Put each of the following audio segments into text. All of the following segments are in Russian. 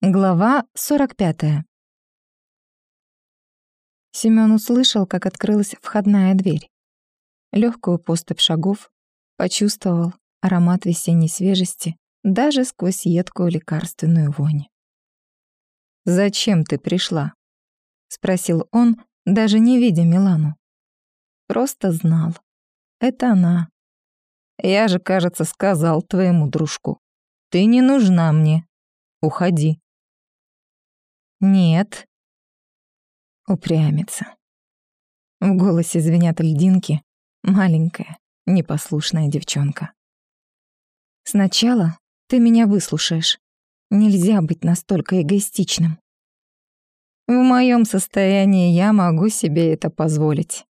Глава 45. Семён услышал, как открылась входная дверь. Лёгкую поступь шагов, почувствовал аромат весенней свежести даже сквозь едкую лекарственную вонь. «Зачем ты пришла?» — спросил он, даже не видя Милану. Просто знал. Это она. «Я же, кажется, сказал твоему дружку. Ты не нужна мне. Уходи». «Нет». Упрямится. В голосе звенят льдинки. Маленькая, непослушная девчонка. «Сначала ты меня выслушаешь. Нельзя быть настолько эгоистичным. В моем состоянии я могу себе это позволить».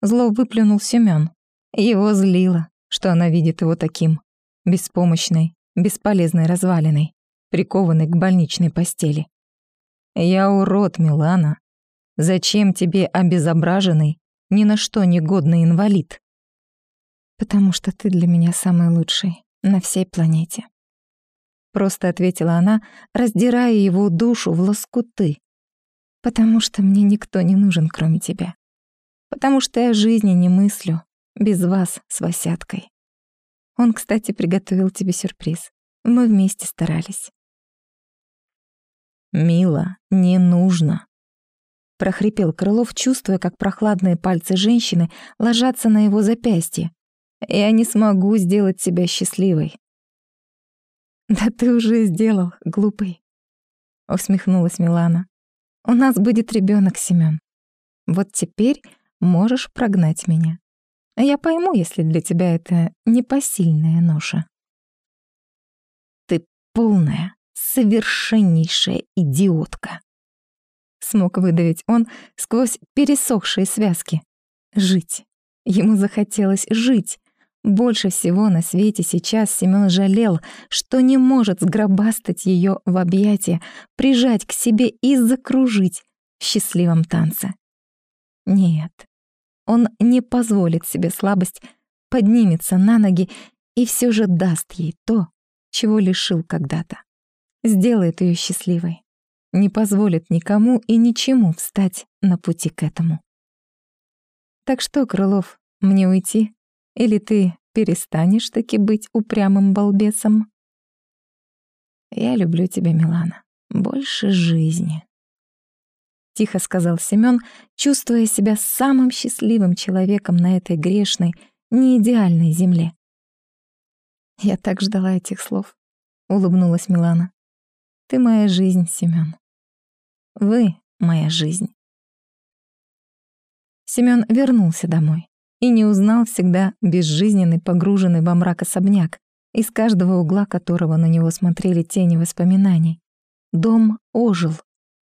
Зло выплюнул Семён. Его злило, что она видит его таким, беспомощной, бесполезной развалиной, прикованной к больничной постели. «Я урод, Милана. Зачем тебе обезображенный, ни на что негодный инвалид?» «Потому что ты для меня самый лучший на всей планете». Просто ответила она, раздирая его душу в лоскуты. «Потому что мне никто не нужен, кроме тебя. Потому что я жизни не мыслю без вас с Васяткой. Он, кстати, приготовил тебе сюрприз. Мы вместе старались. «Мила, не нужно!» прохрипел Крылов, чувствуя, как прохладные пальцы женщины ложатся на его запястье. «Я не смогу сделать тебя счастливой». «Да ты уже сделал, глупый», — усмехнулась Милана. «У нас будет ребенок, Семён. Вот теперь можешь прогнать меня. Я пойму, если для тебя это непосильная ноша». «Ты полная, совершеннейшая идиотка. Смог выдавить он сквозь пересохшие связки. Жить. Ему захотелось жить. Больше всего на свете сейчас Семён жалел, что не может сгробастать ее в объятия, прижать к себе и закружить в счастливом танце. Нет, он не позволит себе слабость, поднимется на ноги и все же даст ей то, чего лишил когда-то сделает ее счастливой, не позволит никому и ничему встать на пути к этому. Так что, Крылов, мне уйти? Или ты перестанешь таки быть упрямым балбесом? Я люблю тебя, Милана, больше жизни. Тихо сказал Семён, чувствуя себя самым счастливым человеком на этой грешной, неидеальной земле. Я так ждала этих слов, улыбнулась Милана. Ты моя жизнь, Семён. Вы моя жизнь. Семён вернулся домой и не узнал всегда безжизненный, погруженный во мрак особняк, из каждого угла которого на него смотрели тени воспоминаний. Дом ожил,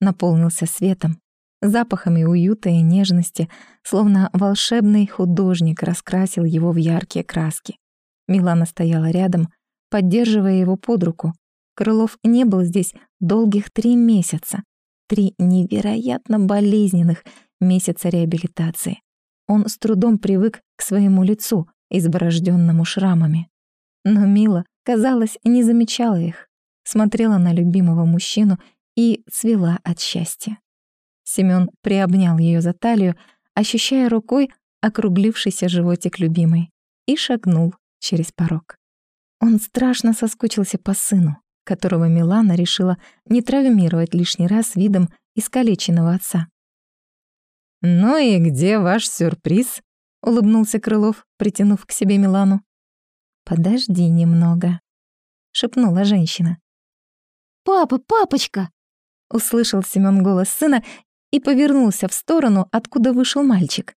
наполнился светом, запахами уюта и нежности, словно волшебный художник раскрасил его в яркие краски. Милана стояла рядом, поддерживая его под руку, Крылов не был здесь долгих три месяца. Три невероятно болезненных месяца реабилитации. Он с трудом привык к своему лицу, изборожденному шрамами. Но Мила, казалось, не замечала их, смотрела на любимого мужчину и цвела от счастья. Семён приобнял ее за талию, ощущая рукой округлившийся животик любимой, и шагнул через порог. Он страшно соскучился по сыну, которого Милана решила не травмировать лишний раз видом искалеченного отца. «Ну и где ваш сюрприз?» — улыбнулся Крылов, притянув к себе Милану. «Подожди немного», — шепнула женщина. «Папа, папочка!» — услышал Семён голос сына и повернулся в сторону, откуда вышел мальчик.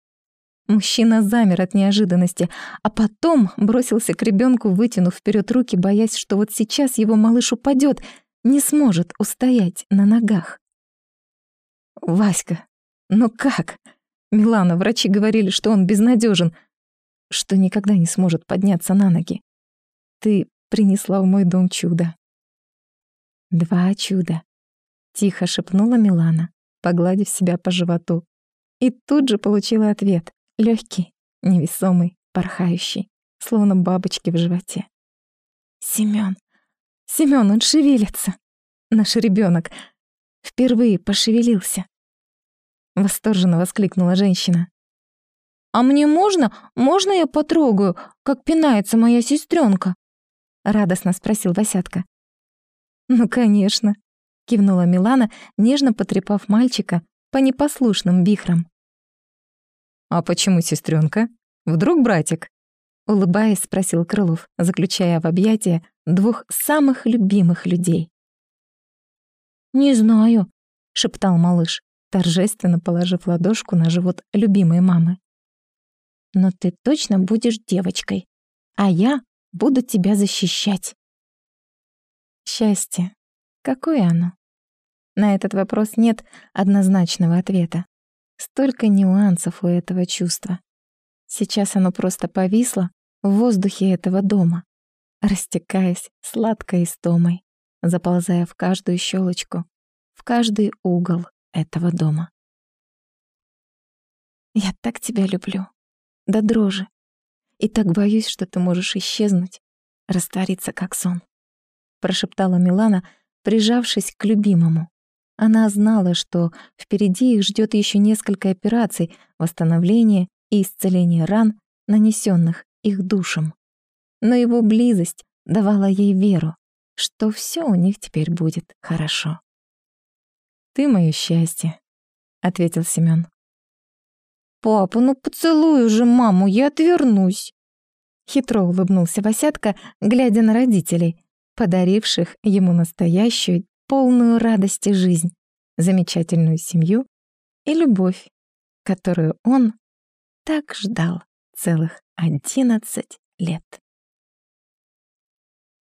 Мужчина замер от неожиданности, а потом бросился к ребенку, вытянув вперед руки, боясь, что вот сейчас его малыш упадет, не сможет устоять на ногах. «Васька, ну как?» Милана, врачи говорили, что он безнадежен, что никогда не сможет подняться на ноги. Ты принесла в мой дом чудо. Два чуда. Тихо шепнула Милана, погладив себя по животу. И тут же получила ответ. Легкий, невесомый, порхающий, словно бабочки в животе. Семён, Семён, он шевелится. наш ребенок впервые пошевелился. Восторженно воскликнула женщина. «А мне можно? Можно я потрогаю, как пинается моя сестренка? Радостно спросил Васятка. «Ну, конечно», — кивнула Милана, нежно потрепав мальчика по непослушным вихрам. «А почему сестренка? Вдруг братик?» Улыбаясь, спросил Крылов, заключая в объятия двух самых любимых людей. «Не знаю», — шептал малыш, торжественно положив ладошку на живот любимой мамы. «Но ты точно будешь девочкой, а я буду тебя защищать». Счастье. Какое оно? На этот вопрос нет однозначного ответа. Столько нюансов у этого чувства. Сейчас оно просто повисло в воздухе этого дома, растекаясь сладкой истомой, заползая в каждую щелочку, в каждый угол этого дома. «Я так тебя люблю, да дрожи, и так боюсь, что ты можешь исчезнуть, раствориться как сон», прошептала Милана, прижавшись к любимому. Она знала, что впереди их ждет еще несколько операций восстановления и исцеления ран, нанесенных их душам. Но его близость давала ей веру, что все у них теперь будет хорошо. «Ты моё счастье», — ответил Семён. «Папа, ну поцелуй уже маму, я отвернусь!» Хитро улыбнулся Васятка, глядя на родителей, подаривших ему настоящую полную радости жизнь, замечательную семью и любовь, которую он так ждал целых одиннадцать лет.